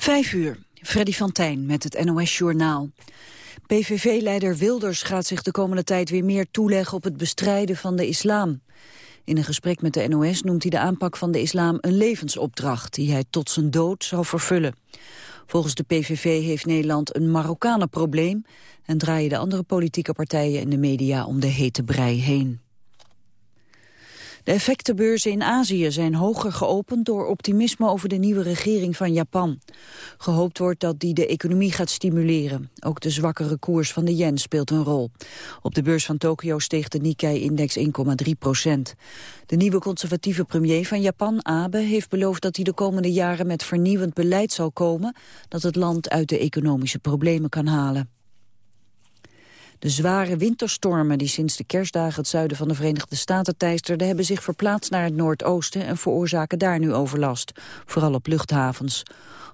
Vijf uur, Freddy van Tijn met het NOS-journaal. PVV-leider Wilders gaat zich de komende tijd weer meer toeleggen op het bestrijden van de islam. In een gesprek met de NOS noemt hij de aanpak van de islam een levensopdracht die hij tot zijn dood zal vervullen. Volgens de PVV heeft Nederland een Marokkanenprobleem en draaien de andere politieke partijen in de media om de hete brei heen. De effectenbeurzen in Azië zijn hoger geopend door optimisme over de nieuwe regering van Japan. Gehoopt wordt dat die de economie gaat stimuleren. Ook de zwakkere koers van de yen speelt een rol. Op de beurs van Tokio steeg de Nikkei-index 1,3 procent. De nieuwe conservatieve premier van Japan, Abe, heeft beloofd dat hij de komende jaren met vernieuwend beleid zal komen dat het land uit de economische problemen kan halen. De zware winterstormen die sinds de kerstdagen het zuiden van de Verenigde Staten teisterden... hebben zich verplaatst naar het noordoosten en veroorzaken daar nu overlast. Vooral op luchthavens.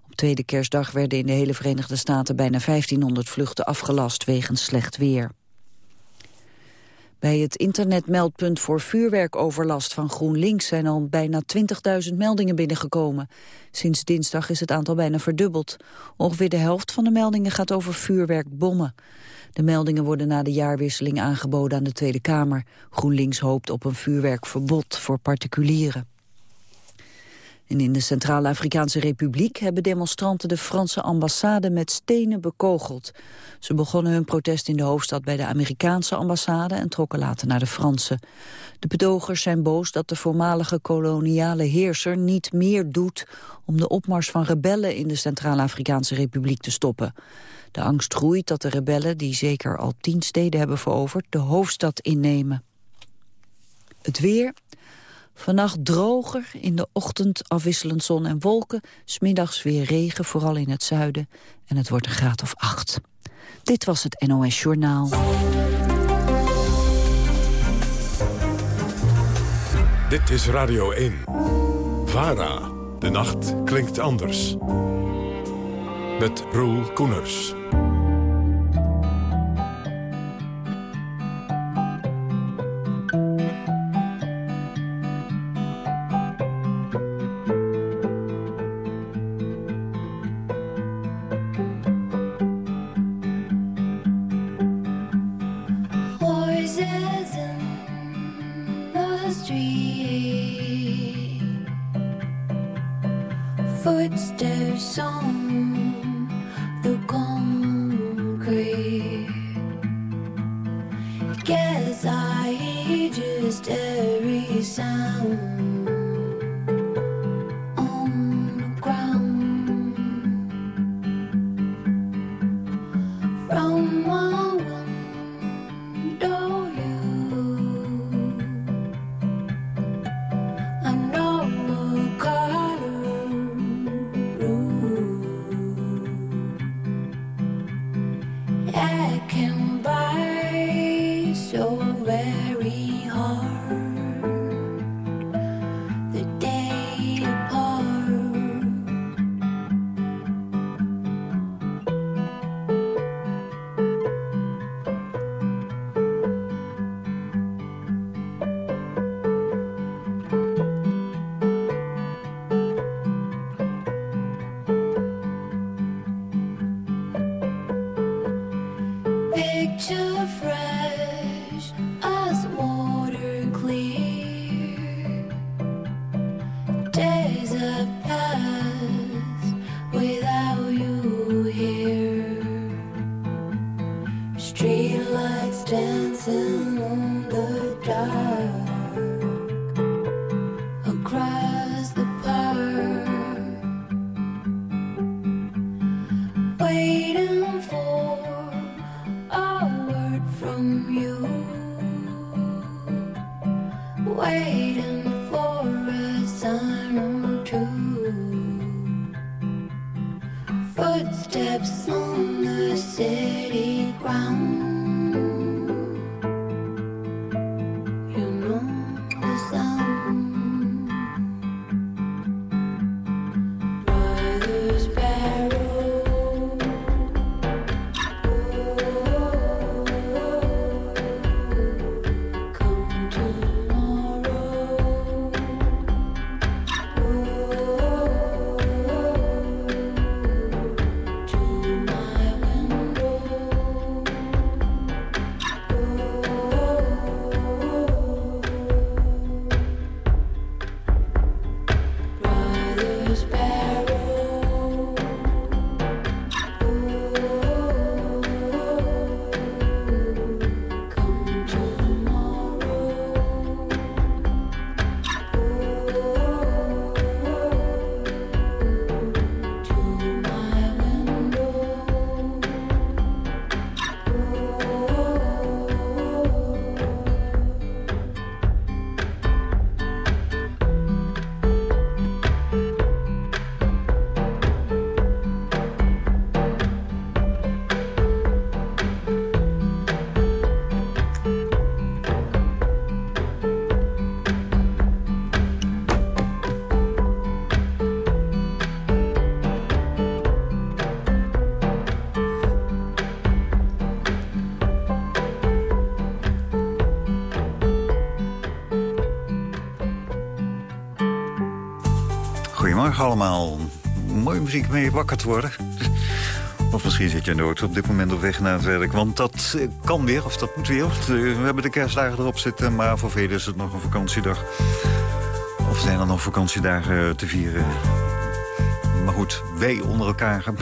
Op tweede kerstdag werden in de hele Verenigde Staten bijna 1500 vluchten afgelast wegens slecht weer. Bij het internetmeldpunt voor vuurwerkoverlast van GroenLinks zijn al bijna 20.000 meldingen binnengekomen. Sinds dinsdag is het aantal bijna verdubbeld. Ongeveer de helft van de meldingen gaat over vuurwerkbommen. De meldingen worden na de jaarwisseling aangeboden aan de Tweede Kamer. GroenLinks hoopt op een vuurwerkverbod voor particulieren. En in de Centraal-Afrikaanse Republiek hebben demonstranten de Franse ambassade met stenen bekogeld. Ze begonnen hun protest in de hoofdstad bij de Amerikaanse ambassade en trokken later naar de Franse. De betogers zijn boos dat de voormalige koloniale heerser niet meer doet om de opmars van rebellen in de Centraal-Afrikaanse Republiek te stoppen. De angst groeit dat de rebellen, die zeker al tien steden hebben veroverd, de hoofdstad innemen. Het weer. Vannacht droger, in de ochtend afwisselend zon en wolken. Smiddags weer regen, vooral in het zuiden. En het wordt een graad of acht. Dit was het NOS Journaal. Dit is Radio 1. VARA. De nacht klinkt anders. Met Roel Koeners. Allemaal. Mooie muziek mee wakker te worden. Of misschien zit je nooit op dit moment op weg naar het werk. Want dat eh, kan weer, of dat moet weer. We hebben de kerstdagen erop zitten, maar voor velen is het nog een vakantiedag. Of zijn er nog vakantiedagen te vieren? Maar goed, wij onder elkaar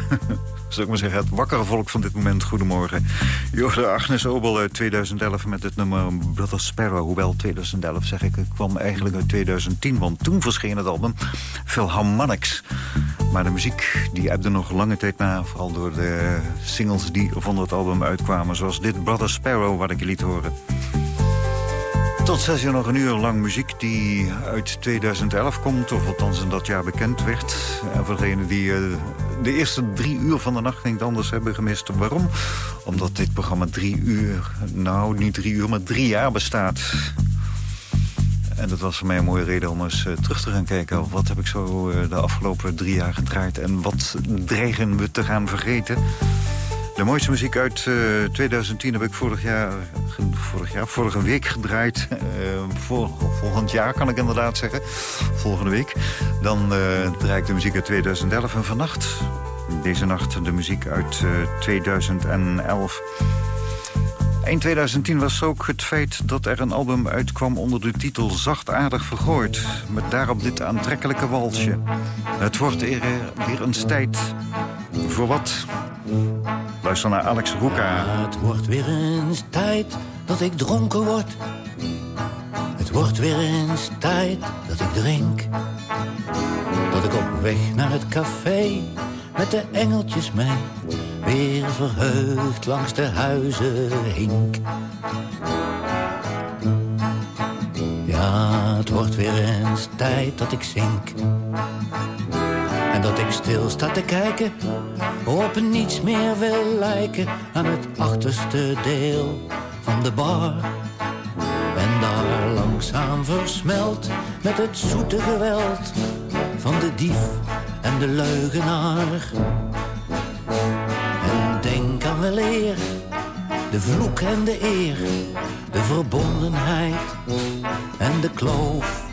zou ik maar zeggen, het wakkere volk van dit moment. Goedemorgen. Jorge Agnes Obel uit 2011 met het nummer Brother Sparrow. Hoewel 2011 zeg ik, kwam eigenlijk uit 2010. Want toen verscheen het album Philharmonics. Maar de muziek die ebde nog lange tijd na. Vooral door de singles die van het album uitkwamen. Zoals dit Brother Sparrow, wat ik je liet horen. Tot zes uur nog een uur lang muziek die uit 2011 komt. Of althans in dat jaar bekend werd. En voor degenen die uh, de eerste drie uur van de nacht niet anders hebben gemist. Waarom? Omdat dit programma drie uur, nou niet drie uur, maar drie jaar bestaat. En dat was voor mij een mooie reden om eens uh, terug te gaan kijken. Wat heb ik zo uh, de afgelopen drie jaar gedraaid en wat dreigen we te gaan vergeten? De mooiste muziek uit uh, 2010 heb ik vorig jaar, vorig jaar, vorige week gedraaid. Vol, volgend jaar kan ik inderdaad zeggen. Volgende week. Dan uh, draai ik de muziek uit 2011. En vannacht, deze nacht, de muziek uit 2011. Eind 2010 was ook het feit dat er een album uitkwam onder de titel Zachtaardig Vergooid. Met daarop dit aantrekkelijke walsje. Het wordt weer, weer eens tijd voor wat? Luister naar Alex Roeka. Het wordt weer eens tijd dat ik dronken word. Het wordt weer eens tijd dat ik drink. Dat ik op weg naar het café met de engeltjes mee weer verheugd langs de huizen hink. Ja, het wordt weer eens tijd dat ik zink. Dat ik stil sta te kijken, op niets meer wil lijken aan het achterste deel van de bar. En daar langzaam versmelt met het zoete geweld van de dief en de leugenaar. En denk aan weleer, de vloek en de eer, de verbondenheid en de kloof.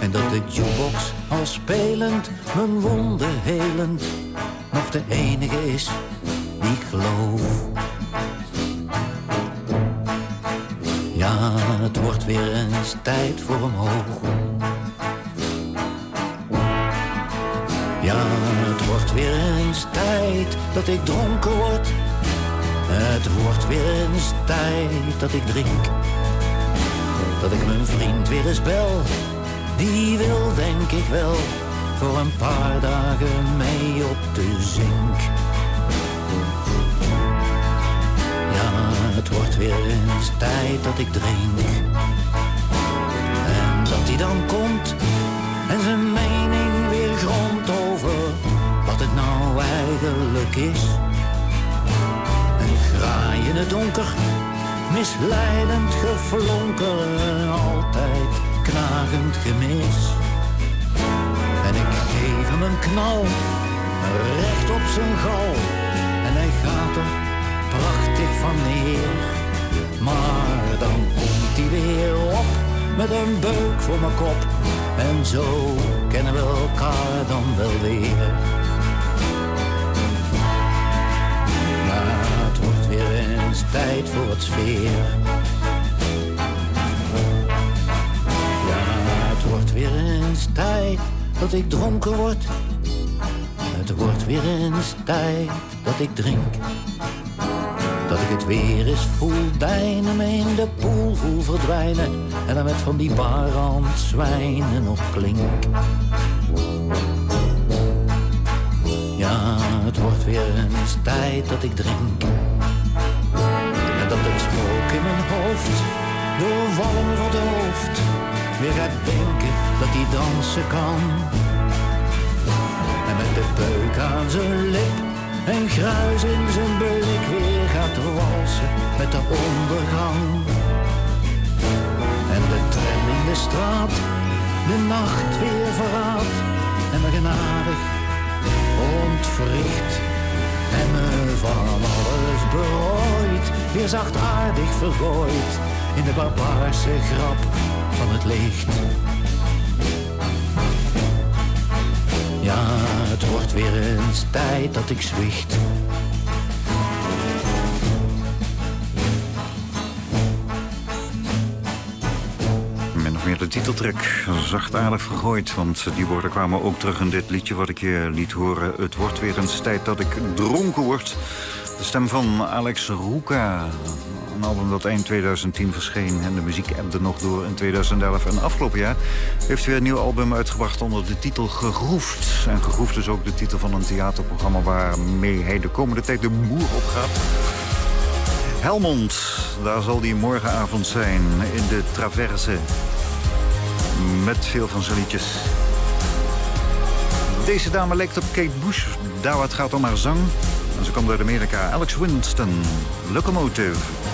En dat de jukebox al spelend, mijn wonden helend, nog de enige is die ik geloof. Ja, het wordt weer eens tijd voor omhoog. Ja, het wordt weer eens tijd dat ik dronken word. Het wordt weer eens tijd dat ik drink. Dat ik mijn vriend weer eens bel. Die wil denk ik wel voor een paar dagen mee op de zink. Ja, het wordt weer eens tijd dat ik drink. En dat hij dan komt en zijn mening weer grondt over wat het nou eigenlijk is. Een graai in het donker, misleidend geflonker, altijd knagend gemis. En ik geef hem een knal, recht op zijn gal. En hij gaat er prachtig van neer. Maar dan komt hij weer op met een beuk voor mijn kop. En zo kennen we elkaar dan wel weer. Tijd voor het sfeer. Ja, het wordt weer eens tijd dat ik dronken word. Het wordt weer eens tijd dat ik drink. Dat ik het weer eens voel deinen, me in de poel voel verdwijnen. En dan met van die barrand zwijnen nog klink. Ja, het wordt weer eens tijd dat ik drink. In mijn hoofd, door walm verdoofd, weer gaat denken dat hij dansen kan. En met de peuk aan zijn lip en gruis in zijn beuk weer gaat walsen met de ondergang. En de tram in de straat, de nacht weer verraadt en me genadig ontwricht. En me van alles berooid, weer zachtaardig vergooid in de barbaarse grap van het licht. wordt weer eens tijd dat ik zwicht. Meer de titeltrek, zachtaardig vergooid. Want die woorden kwamen ook terug in dit liedje wat ik je liet horen. Het wordt weer eens tijd dat ik dronken word. De stem van Alex Roeka. Een album dat eind 2010 verscheen en de muziek ebde nog door in 2011. En afgelopen jaar heeft hij een nieuw album uitgebracht onder de titel Gegroefd. En Gegroefd is ook de titel van een theaterprogramma waarmee hij de komende tijd de moer op gaat. Helmond, daar zal hij morgenavond zijn in de Traverse. Met veel van zijn liedjes. Deze dame lijkt op Kate Bush, daar waar het gaat om haar zang. En ze komt uit Amerika. Alex Winston, Locomotive.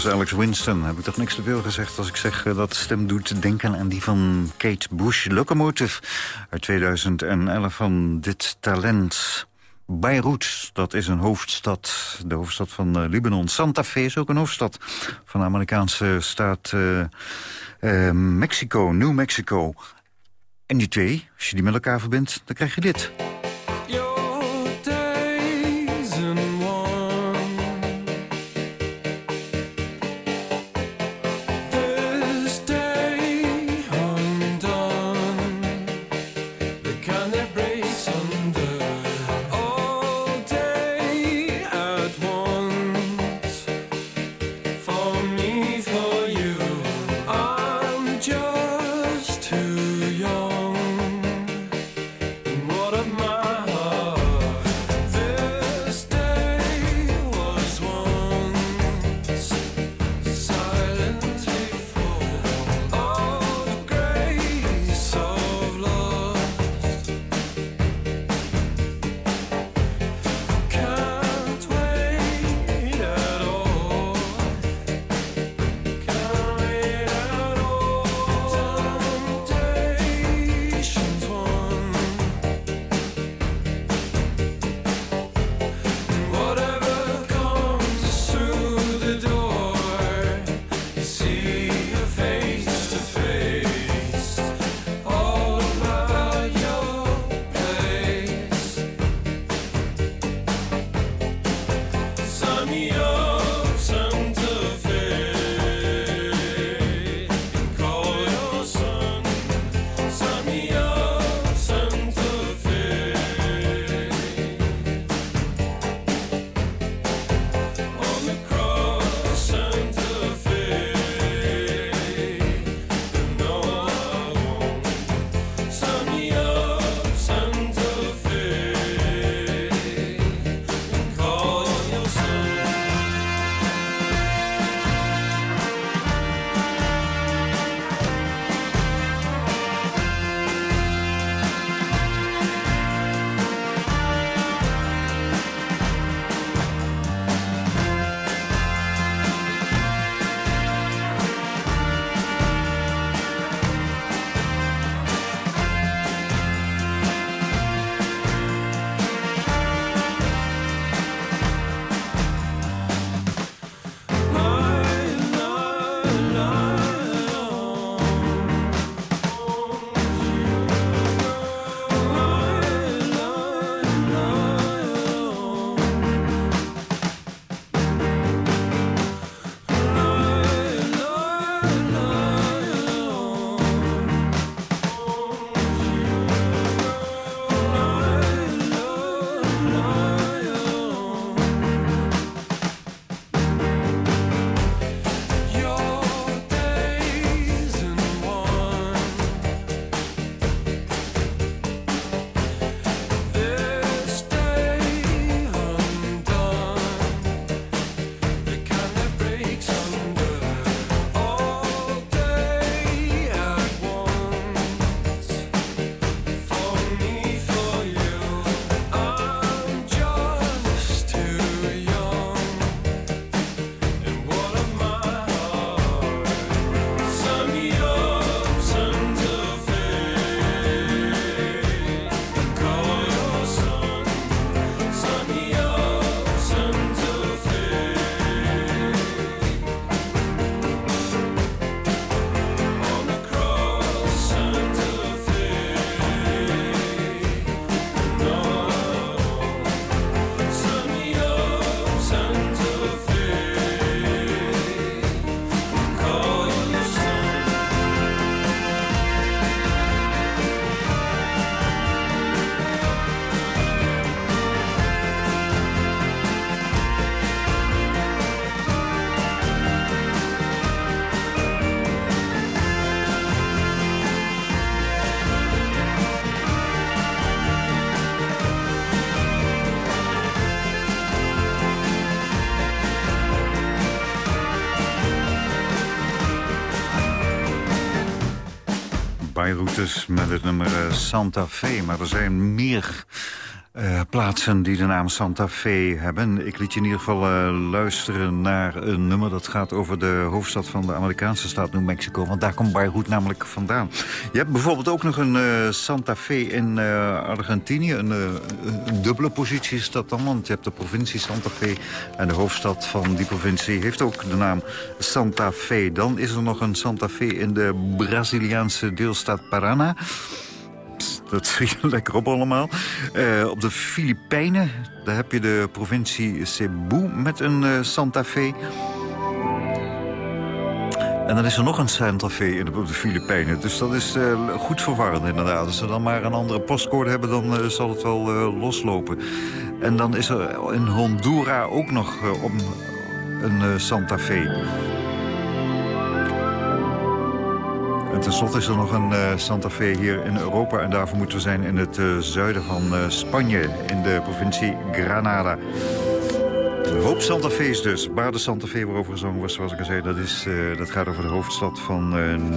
Zangeres Alex Winston. Heb ik toch niks te veel gezegd als ik zeg uh, dat stem doet denken aan die van Kate Bush. Locomotive uit 2011 van dit talent. Beirut, dat is een hoofdstad, de hoofdstad van uh, Libanon. Santa Fe is ook een hoofdstad van de Amerikaanse staat uh, Mexico, New Mexico. En die twee, als je die met elkaar verbindt, dan krijg je dit. Dus met het nummer eh, Santa Fe. Maar er zijn meer plaatsen die de naam Santa Fe hebben. Ik liet je in ieder geval uh, luisteren naar een nummer... dat gaat over de hoofdstad van de Amerikaanse staat New Mexico. Want daar komt Beirut namelijk vandaan. Je hebt bijvoorbeeld ook nog een uh, Santa Fe in Argentinië. Een, dubbele positie is dat dan. Want je hebt de provincie Santa Fe. En de hoofdstad van die provincie heeft ook de naam Santa Fe. Dan is er nog een Santa Fe in de Braziliaanse deelstaat Parana... Dat schiet lekker op allemaal. Uh, op de Filipijnen, daar heb je de provincie Cebu met een uh, Santa Fe. En dan is er nog een Santa Fe op de Filipijnen. Dus dat is uh, goed verwarrend inderdaad. Als ze dan maar een andere postcode hebben, dan zal het wel loslopen. En dan is er in Honduras ook nog om een Santa Fe. En tenslotte is er nog een uh, Santa Fe hier in Europa. En daarvoor moeten we zijn in het uh, zuiden van uh, Spanje. In de provincie Granada. Een hoop Santa Fe's dus. Baarde Santa Fe waarover gezongen was, zoals ik al zei. Dat, is, dat gaat over de hoofdstad van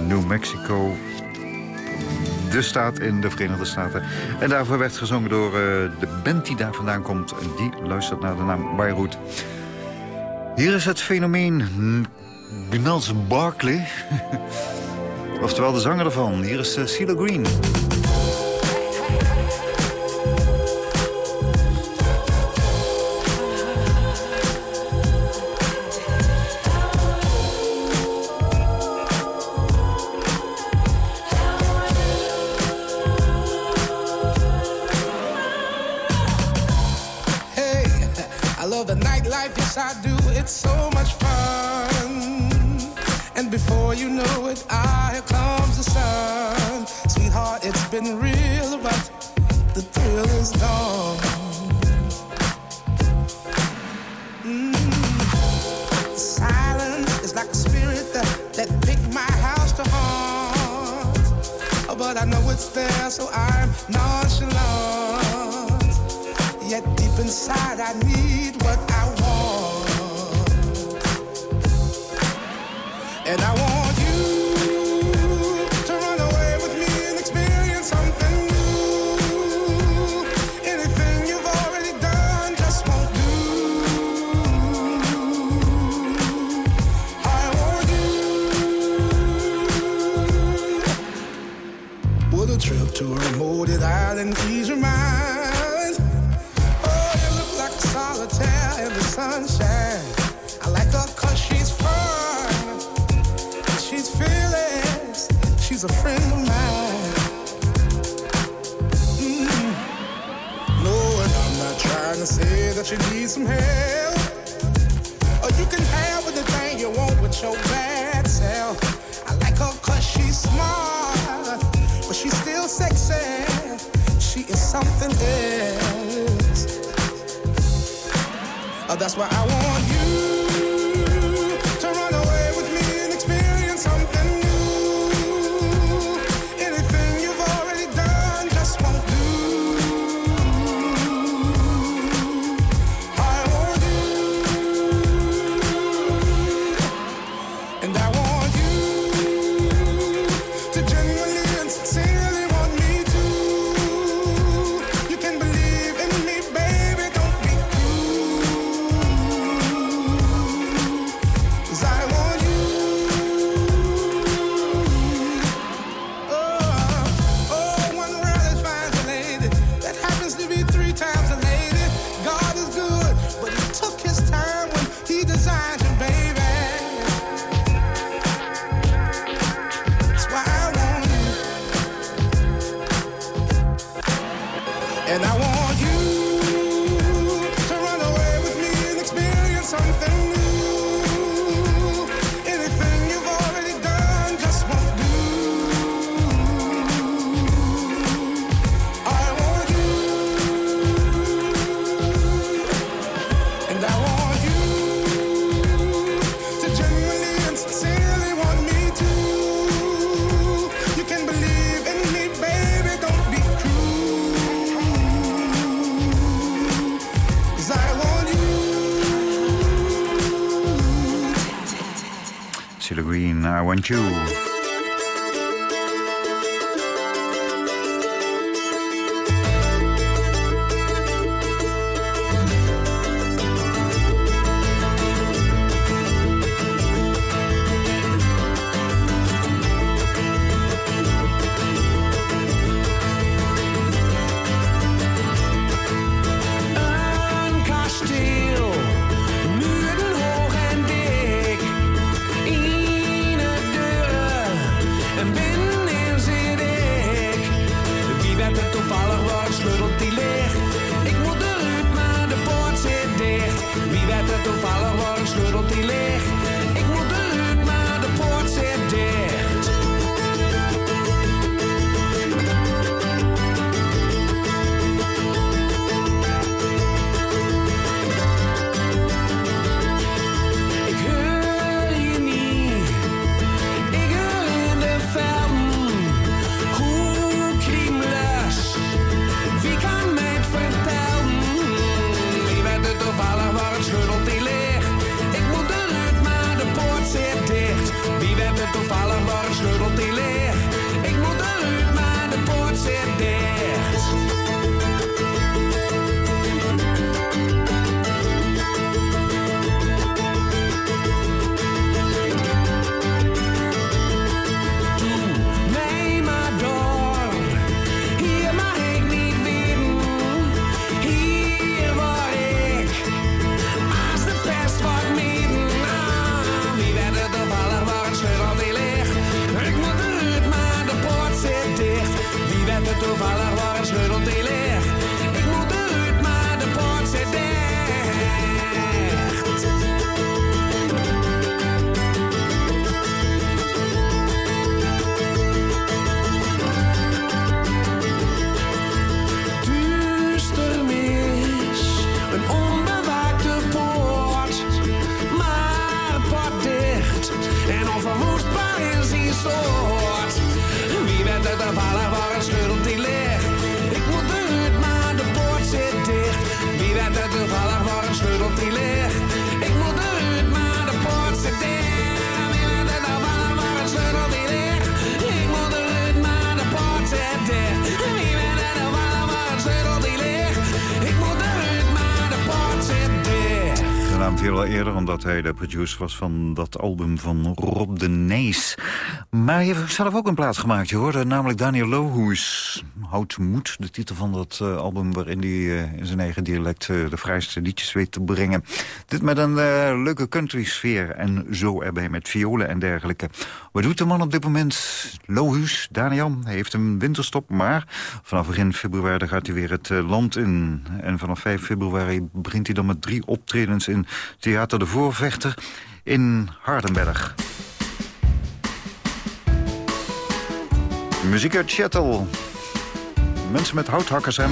New Mexico. De staat in de Verenigde Staten. En daarvoor werd gezongen door de band die daar vandaan komt. Die luistert naar de naam Beirut. Hier is het fenomeen Gnals Barkley... Oftewel de zanger ervan. Hier is for the trip to a remote island. ease your mind. Oh, you look like solitaire in the sunshine. I like her cause she's fun. She's fearless. She's a friend of mine. Mm -hmm. No, and I'm not trying to say that she needs some help. Or you can have anything you want with your bad self. I like her cause she's smart. Uh, CeeLo Green. that's why I want I want You. Was van dat album van Rob de Nees. Maar je hebt zelf ook een plaats gemaakt, je hoorde namelijk Daniel Lohuis. Houdt Moed, de titel van dat eh, album... waarin hij eh, in zijn eigen dialect eh, de vrijste liedjes weet te brengen. Dit met een leuke country-sfeer en zo erbij met violen en dergelijke. Wat doet de man op dit moment? Lohuus, Daniel, hij heeft een winterstop... maar vanaf begin februari gaat hij weer het land in. En vanaf 5 februari begint hij dan met drie optredens... in Theater de Voorvechter in Hardenberg. Muziek uit Chattel. Mensen met houthakkers zijn.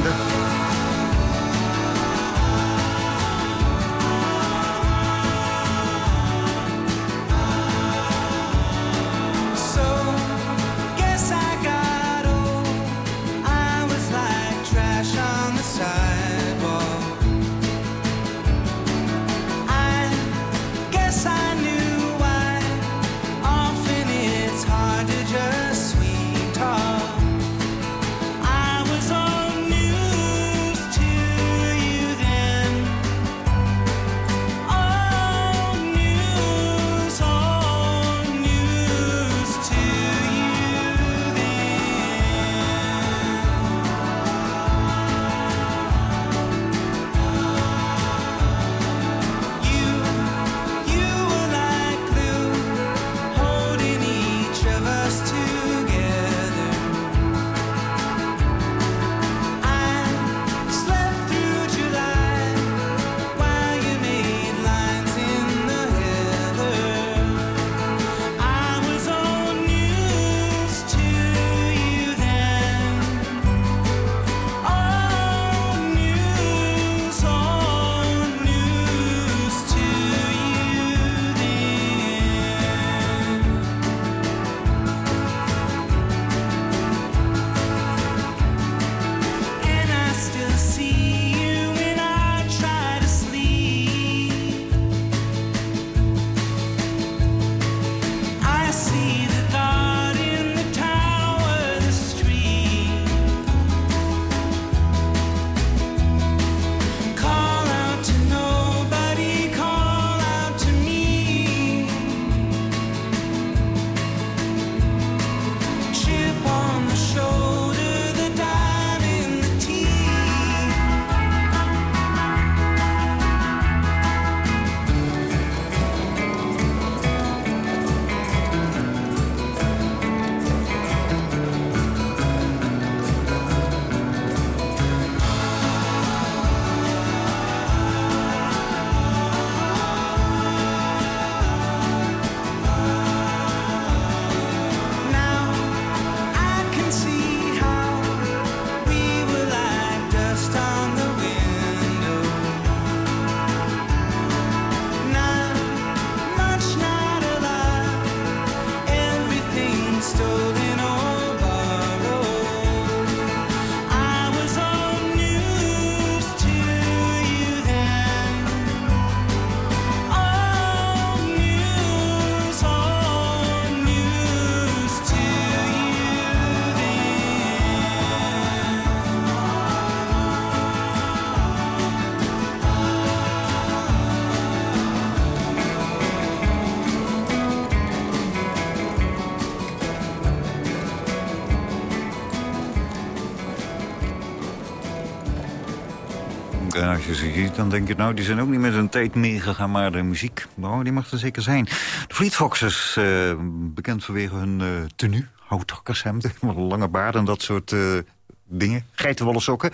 Dan denk je, nou, die zijn ook niet met hun tijd meegegaan, maar de muziek, die mag er zeker zijn. De Fleet Foxes, uh, bekend vanwege hun uh, tenue, houthakkershemden, lange baarden en dat soort uh, dingen. Geitenwolle sokken,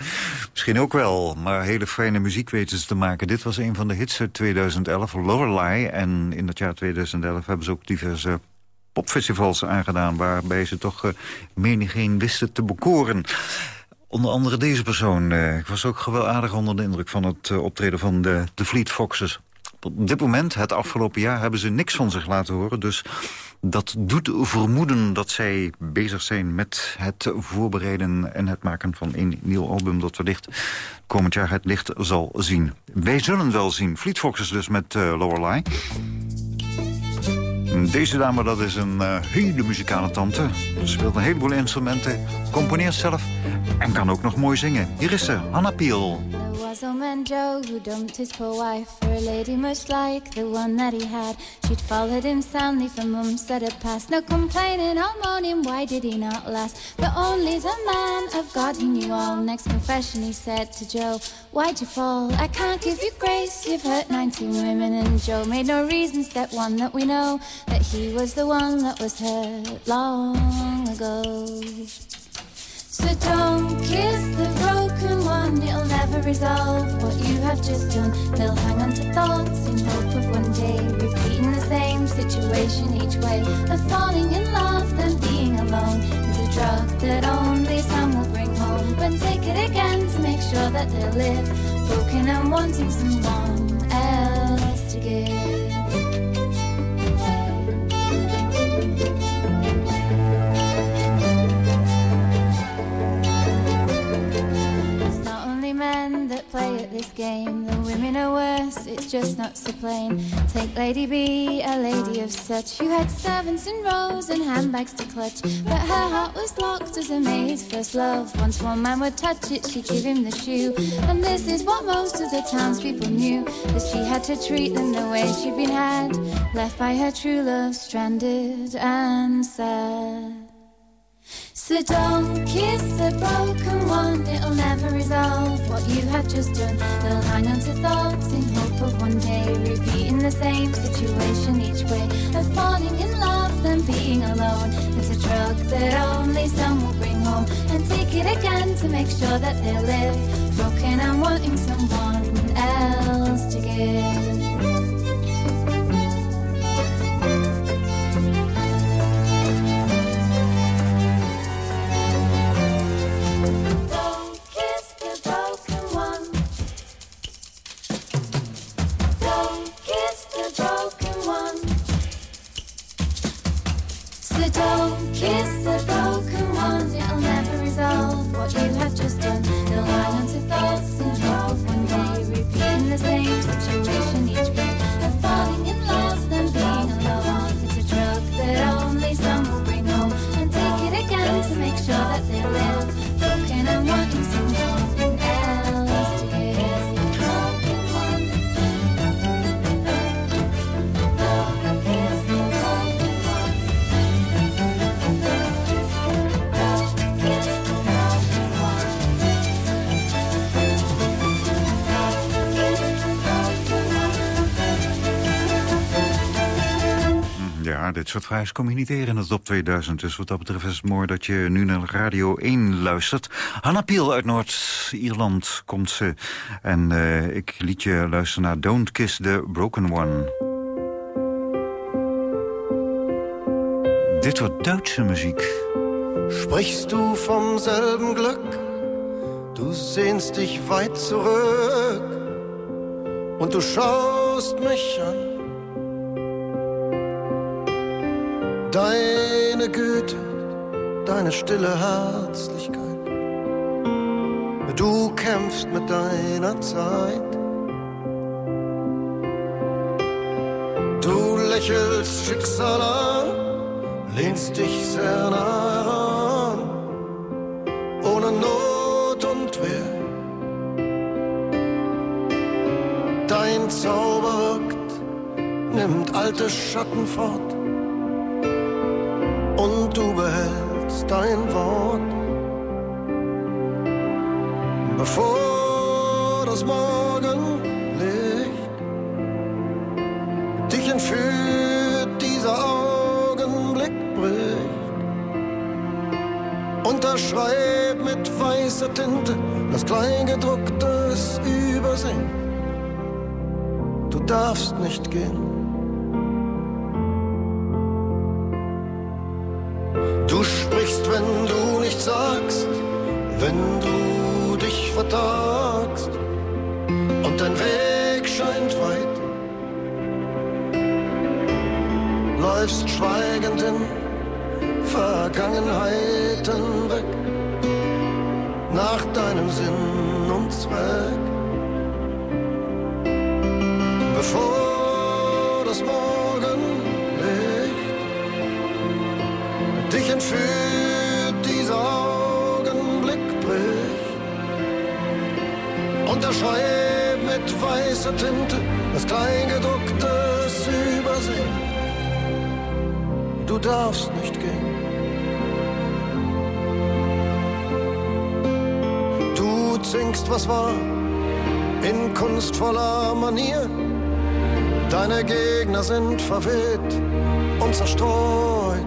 misschien ook wel, maar hele fijne muziek weten ze te maken. Dit was een van de hits uit 2011, Lorelei, en in het jaar 2011 hebben ze ook diverse popfestivals aangedaan... waarbij ze toch uh, menigeen wisten te bekoren. Onder andere deze persoon. Uh, ik was ook wel aardig onder de indruk van het uh, optreden van de, de Fleet Foxes. Op dit moment, het afgelopen jaar, hebben ze niks van zich laten horen. Dus dat doet vermoeden dat zij bezig zijn met het voorbereiden... en het maken van een nieuw album dat wellicht komend jaar het licht zal zien. Wij zullen wel zien. Fleet Foxes dus met uh, Lorelei. Deze dame, dat is een uh, hele muzikale tante. Ze speelt een heleboel instrumenten, componeert zelf en kan ook nog mooi zingen. Hier is ze, Anna Piel. was old man Joe who dumped his poor wife for a lady much like the one that he had. She'd followed him soundly for months that had passed. No complaining or moaning, why did he not last? But only the man of God he knew all. Next confession he said to Joe, Why'd you fall? I can't give you grace, you've hurt 19 women. And Joe made no reason, step one that we know, that he was the one that was hurt long ago. So don't kiss the broken one, it'll never resolve what you have just done. They'll hang on to thoughts in hope of one day repeating the same situation each way. Of falling in love, then being alone It's a drug that only some will bring home. But take it again to make sure that they'll live, broken and wanting someone else to give. Thank you. Men that play at this game. The women are worse, it's just not so plain. Take Lady B, a lady of such, who had servants in rows and handbags to clutch. But her heart was locked as a maid's first love. Once one man would touch it, she'd give him the shoe. And this is what most of the townspeople knew that she had to treat them the way she'd been had. Left by her true love, stranded and sad. So don't kiss a broken one, it'll never resolve what you have just done. They'll hang on to thoughts in hope of one day repeating the same situation each way. Of falling in love, then being alone. It's a drug that only some will bring home. And take it again to make sure that they live. Broken and wanting someone else to give. Dit soort vragen kom in de top 2000. Dus wat dat betreft is het mooi dat je nu naar Radio 1 luistert. Hanna Piel uit Noord-Ierland komt ze. En uh, ik liet je luisteren naar Don't Kiss the Broken One. Dit wordt Duitse muziek. Sprichst du vom selben Glück? Du sehnst dich weit zurück und du schaust mich an. Deine Güte, deine stille Herzlichkeit. Du kämpfst mit deiner Zeit. Du lächelst Schicksal an, lehnst dich sehr nah heran, ohne Not und Wehr. Dein Zauber wirkt, nimmt alte Schatten fort und du behältst dein Wort. Bevor das Morgenlicht dich entführt, dieser Augenblick bricht. Unterschreib mit weißer Tinte das Kleingedruckte ist Übersehen. Du darfst nicht gehen. Dich mit weißer Tinte das Kleingedruckte übersehen. Du darfst nicht gehen. Du zwingst, was war, in kunstvoller Manier. Deine Gegner sind verweht und zerstreut.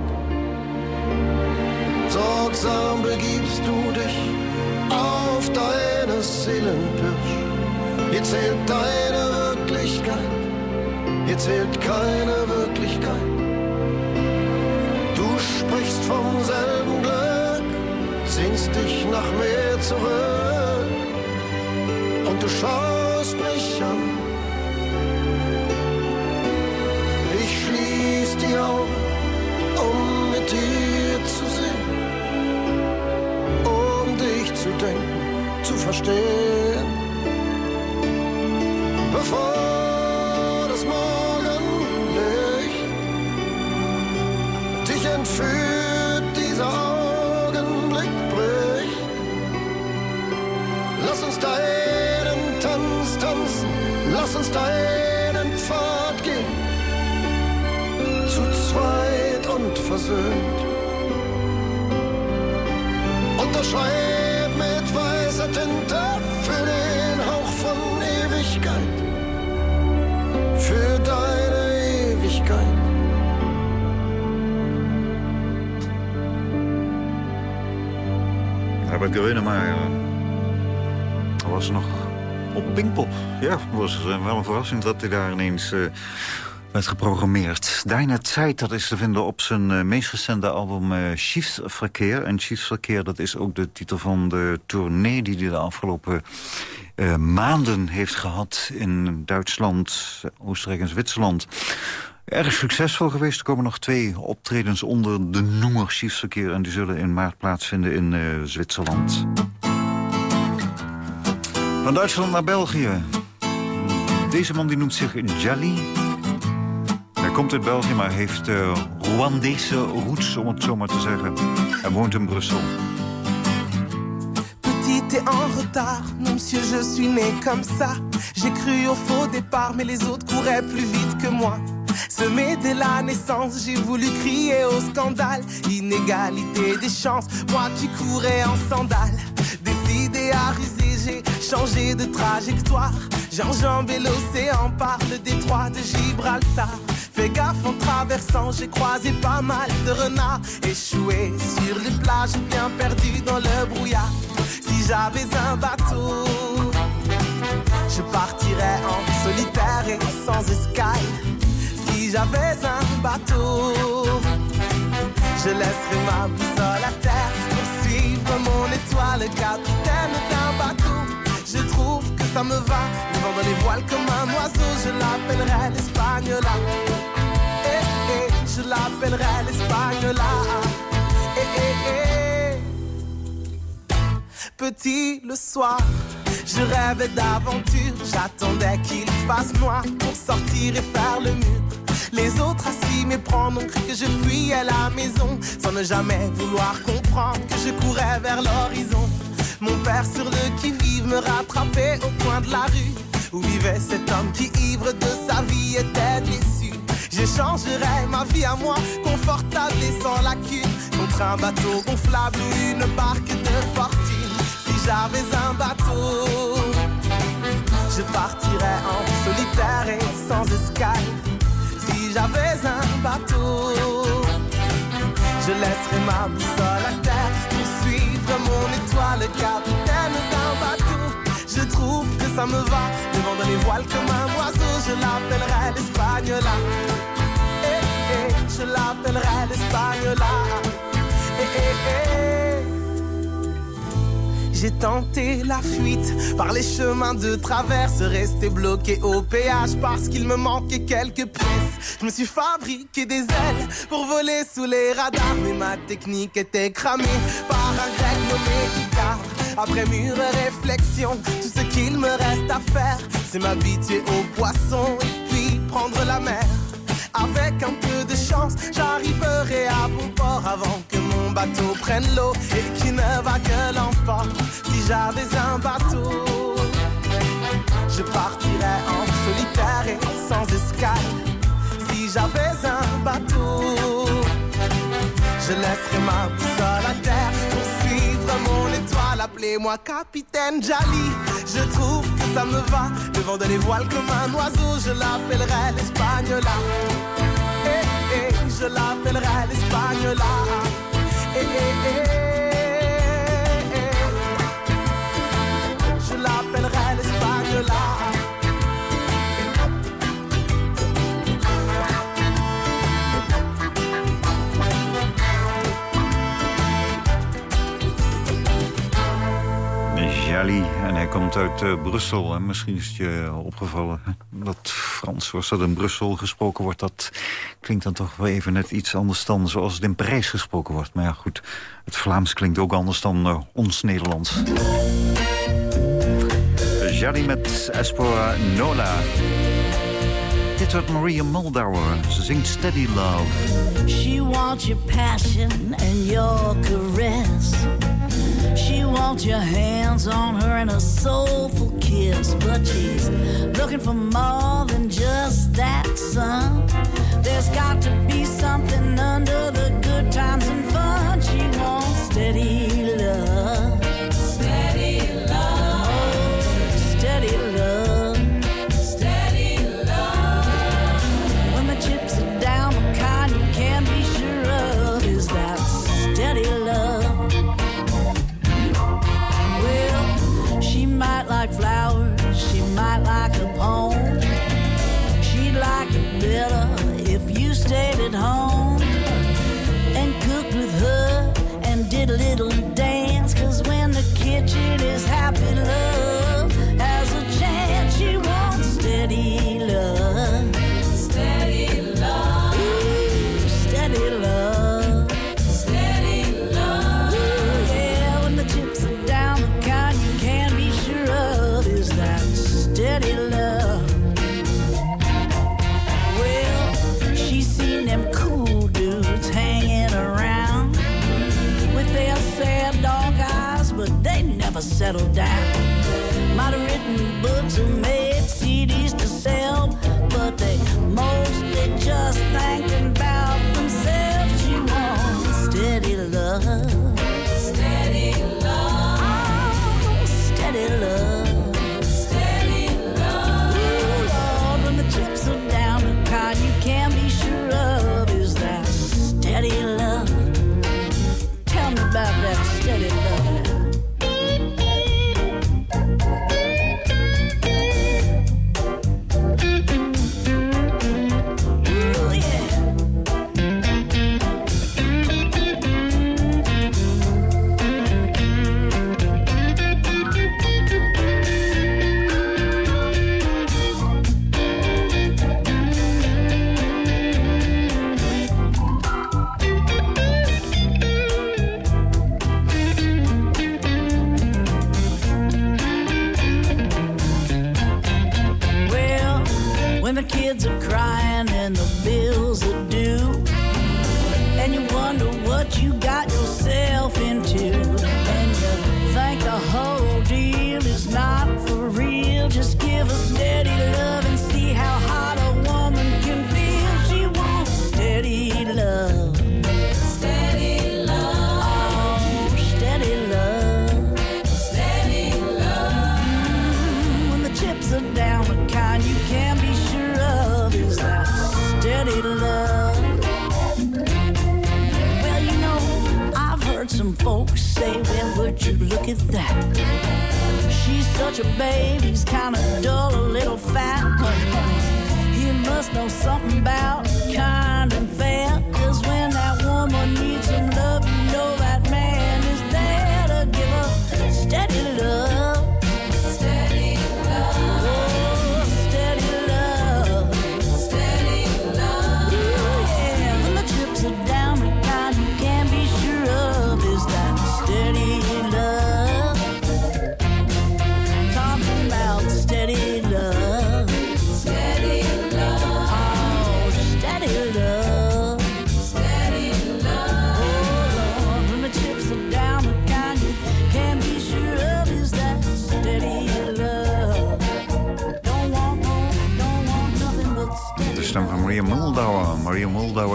Sorgsam begibst du dich auf deine Seelenpirsch. Hier zählt deine Wirklichkeit, hier zählt keine Wirklichkeit. Du sprichst vom selben Glück, sehnst dich nach mehr zurück und du schaust mich an. Ich schließ die Augen, um mit dir zu sehen, um dich zu denken, zu verstehen. Uns deinen Pfad gehen. Zu zweit und versöhnt. Unterschreib mit weißer Tinte für den Hauch von Ewigkeit. Für deine Ewigkeit. Herbert Grönemeyer was nog op Pinkpop. Ja, was eh, wel een verrassing dat hij daar ineens eh, werd geprogrammeerd. Deine Zeit, dat is te vinden op zijn eh, meest recente album uh, Schiefsverkeer. En Schiefsverkeer, dat is ook de titel van de tournee... die hij de afgelopen maanden heeft gehad in Duitsland, Oostenrijk en Zwitserland. Erg succesvol geweest. Er komen nog twee optredens onder de noemer Schiefsverkeer... en die zullen in maart plaatsvinden in Zwitserland. Van Duitsland naar België. Deze man die noemt zich Jali. Hij komt uit België, maar heeft uh, Rwandese roots, om het zo maar te zeggen. Hij woont in Brussel. Petit et en retard, non monsieur, je suis né comme ça. J'ai cru au faux départ, mais les autres couraient plus vite que moi. Semé dès la naissance, j'ai voulu crier au scandale. Inégalité des chances, moi qui courais en sandales. Décidé à ruser, j'ai changé de trajectoire. J'ai enjambé l'océan par le détroit de Gibraltar. Fais gaffe en traversant, j'ai croisé pas mal de renards. Échoué sur les plages, bien perdu dans le brouillard. Si j'avais un bateau, je partirais en solitaire et sans escale. Si j'avais un bateau, je laisserais ma boussole à terre pour suivre mon étoile, capitaine d'un bateau. Ça me va, le dans les voiles comme un oiseau, je l'appellerais l'Espagnola. Eh, eh, je l'appellerais l'Espagnola. Eh, eh, eh. Petit le soir, je rêvais d'aventure, j'attendais qu'il fasse noir pour sortir et faire le mur. Les autres assis méprendre ont cru que je fuyais la maison Sans ne jamais vouloir comprendre que je courais vers l'horizon mon père sur le qui-vive me rattrapait au coin de la rue Où vivait cet homme qui ivre de sa vie était déçu. J'échangerais ma vie à moi, confortable et sans lacune Contre un bateau gonflable ou une barque de fortune. Si j'avais un bateau Je partirais en solitaire et sans escale. Si j'avais un bateau Je laisserais ma boussole à terre étoile, capitaine d'un bateau. Je trouve que ça me va, devant dans les voiles comme un oiseau, je l'appellerai l'Espagnola. Eh, eh, je l'appellerai l'Espagnola. Eh, eh, eh. J'ai tenté la fuite par les chemins de traverse, resté bloqué au péage parce qu'il me manquait quelques pièces. Je me suis fabriqué des ailes pour voler sous les radars, mais ma technique était cramée par un Après mûre réflexion, tout ce qu'il me reste à faire, c'est m'habituer aux poissons et puis prendre la mer. Avec un peu de chance, j'arriverai à bon port avant que mon bateau prenne l'eau et qu'il ne va que l'enfant. Si j'avais un bateau, je partirais en solitaire et sans escale. Si j'avais un bateau, je laisserais ma boussole à terre Appelez-moi capitaine Jali. Je trouve que ça me va. Devant de les voiles comme un oiseau, je l'appellerai l'Espagnola. Eh, eh, je l'appellerai l'Espagnola. Eh, eh, eh, eh. Je l'appellerai l'Espagnola. Jali, en hij komt uit eh, Brussel. En misschien is het je opgevallen dat Frans, zoals dat in Brussel gesproken wordt... dat klinkt dan toch wel even net iets anders dan zoals het in Parijs gesproken wordt. Maar ja, goed, het Vlaams klinkt ook anders dan eh, ons Nederlands. Jali met Espora Nola. Dit wordt Maria Moldauer. Ze zingt Steady Love. She wants. She wants your hands on her and a soulful kiss. But she's looking for more than just that, son. There's got to be something under the good times and fun. She wants steady love. Stayed at home and cooked with her and did a little never settle down. Might have written books or made CDs to sell, but they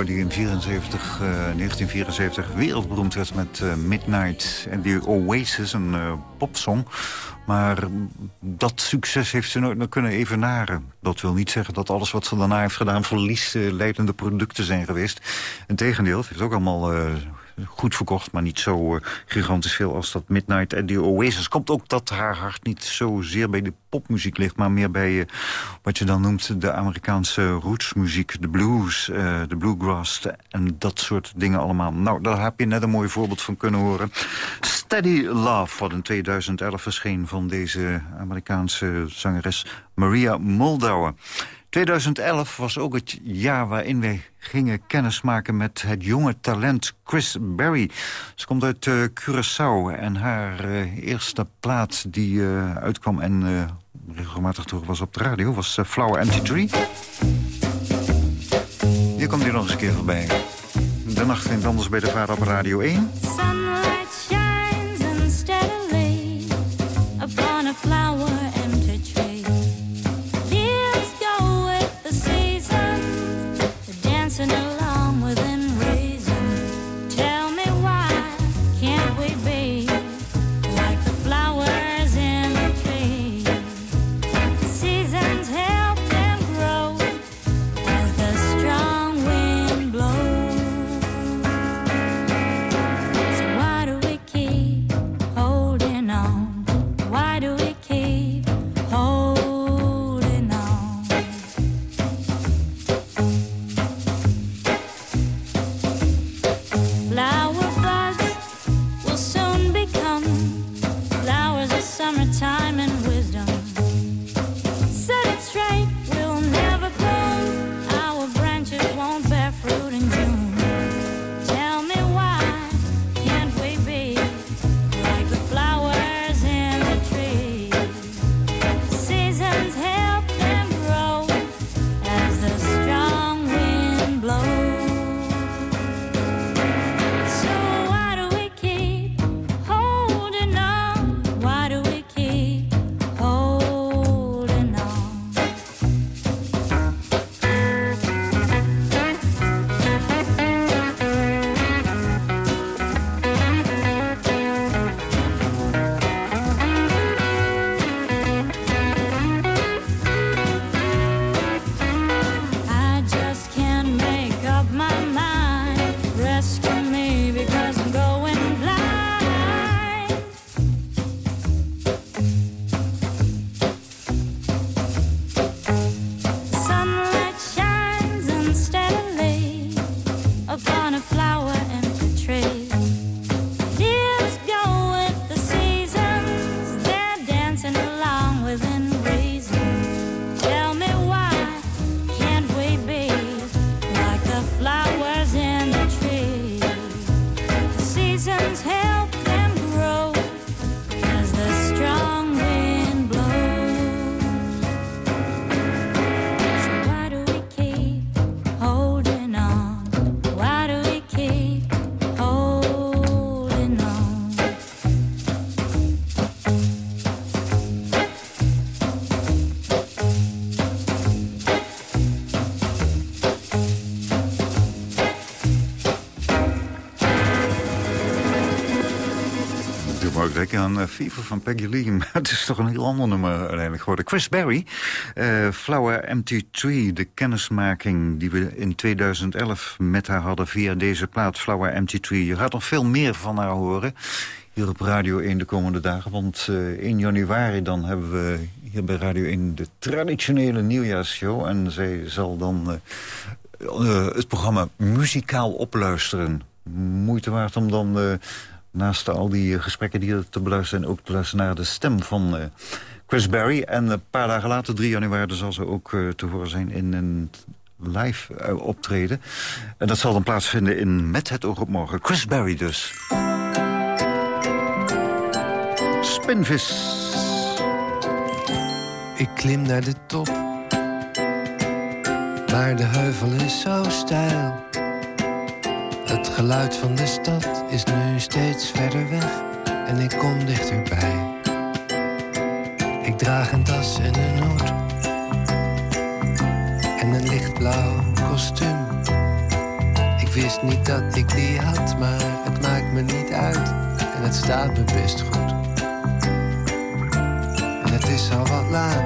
Die in 74, eh, 1974 wereldberoemd werd met eh, Midnight en die Oasis, een eh, popsong. Maar dat succes heeft ze nooit meer kunnen evenaren. Dat wil niet zeggen dat alles wat ze daarna heeft gedaan... verliesleidende producten zijn geweest. Integendeel, het heeft ook allemaal eh, goed verkocht... maar niet zo eh, gigantisch veel als dat Midnight en die Oasis. Komt ook dat haar hart niet zozeer bij de popmuziek ligt... maar meer bij eh, wat je dan noemt de Amerikaanse rootsmuziek... de blues, eh, de bluegrass en dat soort dingen allemaal. Nou, daar heb je net een mooi voorbeeld van kunnen horen. Steady Love, wat in 2011 verscheen van deze Amerikaanse zangeres Maria Moldauer. 2011 was ook het jaar waarin wij gingen kennismaken met het jonge talent Chris Berry. Ze komt uit uh, Curaçao en haar uh, eerste plaat die uh, uitkwam en regelmatig terug was op de radio was Flower Empty Tree. Hier komt hij nog eens een keer voorbij. De nacht klinkt anders bij de vader op Radio 1. Sunlight shines unsteadily upon a flower aan uh, Fever van Peggy Lee. Maar het is toch een heel ander nummer uiteindelijk geworden. Chris Berry, uh, Flower Empty Tree. De kennismaking die we in 2011 met haar hadden via deze plaat Flower Empty Tree. Je gaat nog veel meer van haar horen. hier op Radio 1 de komende dagen. Want uh, in januari dan hebben we hier bij Radio 1 de traditionele nieuwjaarsshow. En zij zal dan het programma muzikaal opluisteren. Moeite waard om dan naast al die gesprekken die er te beluisteren... ook te luisteren naar de stem van Chris Berry. En een paar dagen later, 3 januari, zal ze ook te horen zijn in een live optreden. En dat zal dan plaatsvinden in Met het oog op morgen. Chris Berry dus. Spinvis. Ik klim naar de top. Maar de heuvel is zo steil. Het geluid van de stad is nu steeds verder weg. En ik kom dichterbij. Ik draag een tas en een hoed. En een lichtblauw kostuum. Ik wist niet dat ik die had, maar het maakt me niet uit. En het staat me best goed het is al wat laat.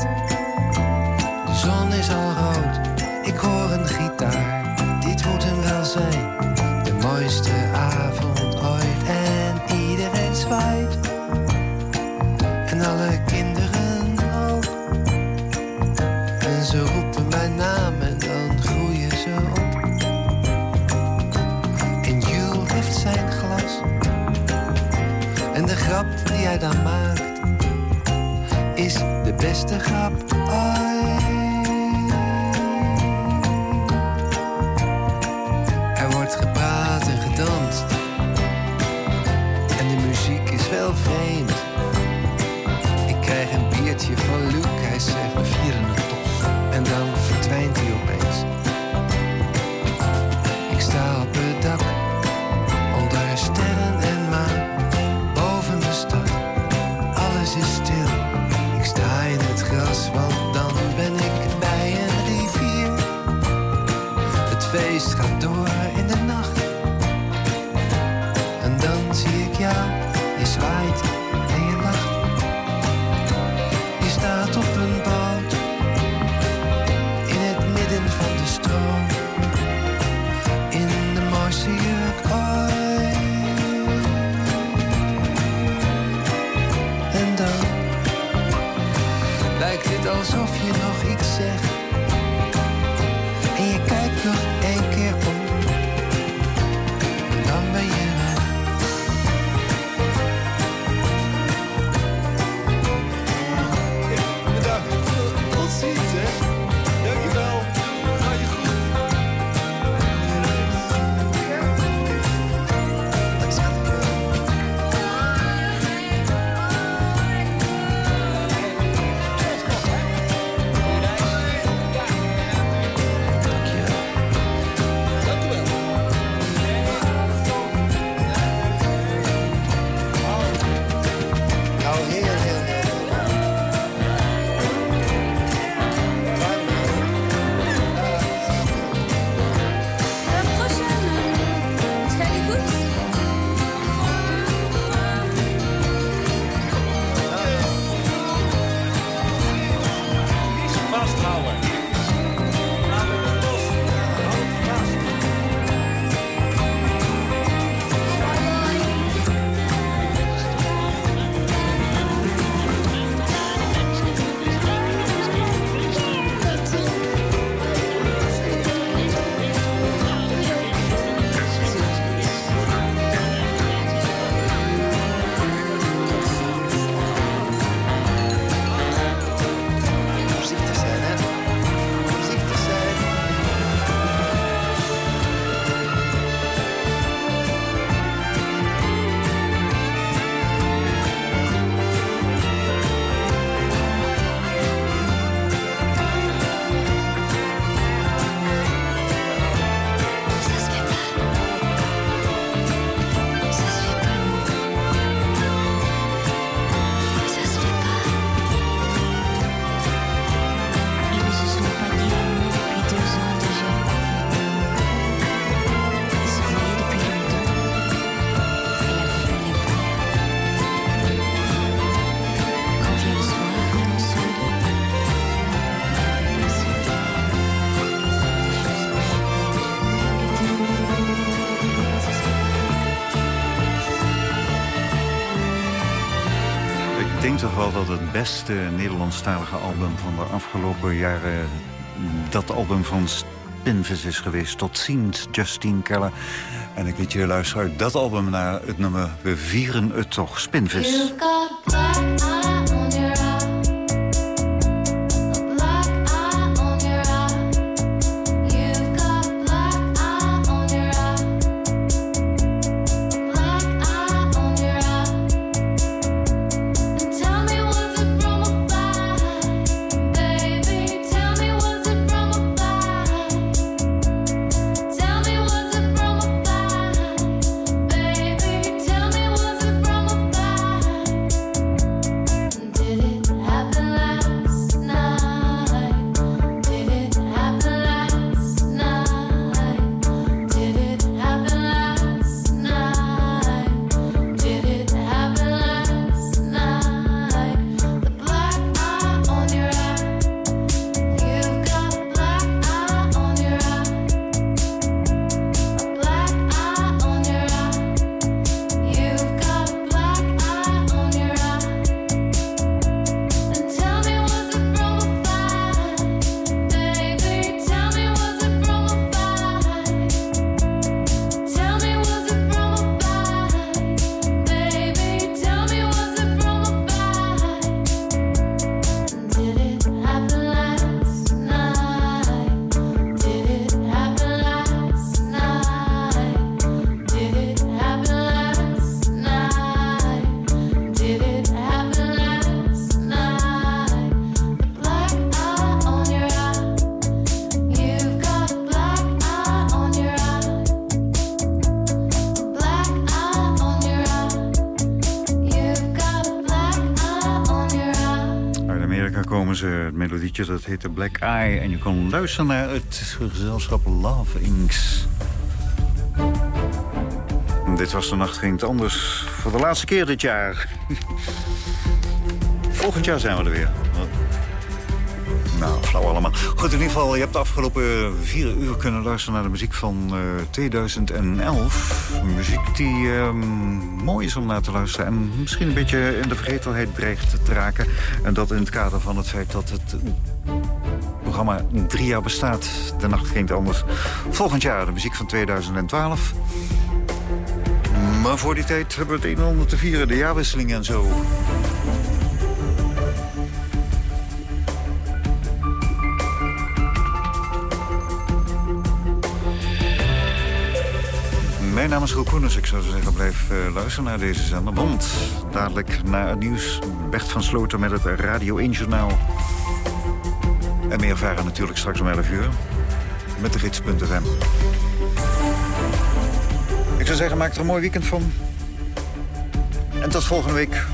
Wel dat het beste Nederlandstalige album van de afgelopen jaren... dat album van Spinvis is geweest. Tot ziens, Justine Keller. En ik liet je luisteren uit dat album naar het nummer We vieren het toch, Spinvis. Melodietje dat heette Black Eye. En je kon luisteren naar het gezelschap Love Inks. Dit was de nacht ging het anders. Voor de laatste keer dit jaar. Volgend jaar zijn we er weer. Flauw allemaal. Goed, in ieder geval, je hebt de afgelopen vier uur kunnen luisteren naar de muziek van eh, 2011. Muziek die eh, mooi is om naar te luisteren en misschien een beetje in de vergetelheid dreigt te raken. En dat in het kader van het feit dat het programma drie jaar bestaat. De nacht ging anders. Volgend jaar de muziek van 2012. Maar voor die tijd hebben we het een en ander te vieren. De jaarwisseling en zo. Is Roel Koeners. Ik zou zeggen, blijf eh, luisteren naar deze zender. Want dadelijk na het nieuws Bert van Sloten met het Radio 1 Journaal. En meer varen natuurlijk straks om 11 uur. Met de gids.fm. Ik zou zeggen, maak er een mooi weekend van. En tot volgende week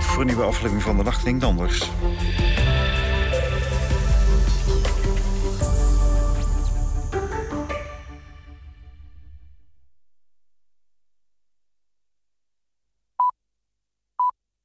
voor een nieuwe aflevering van De Nacht Klinkt Anders.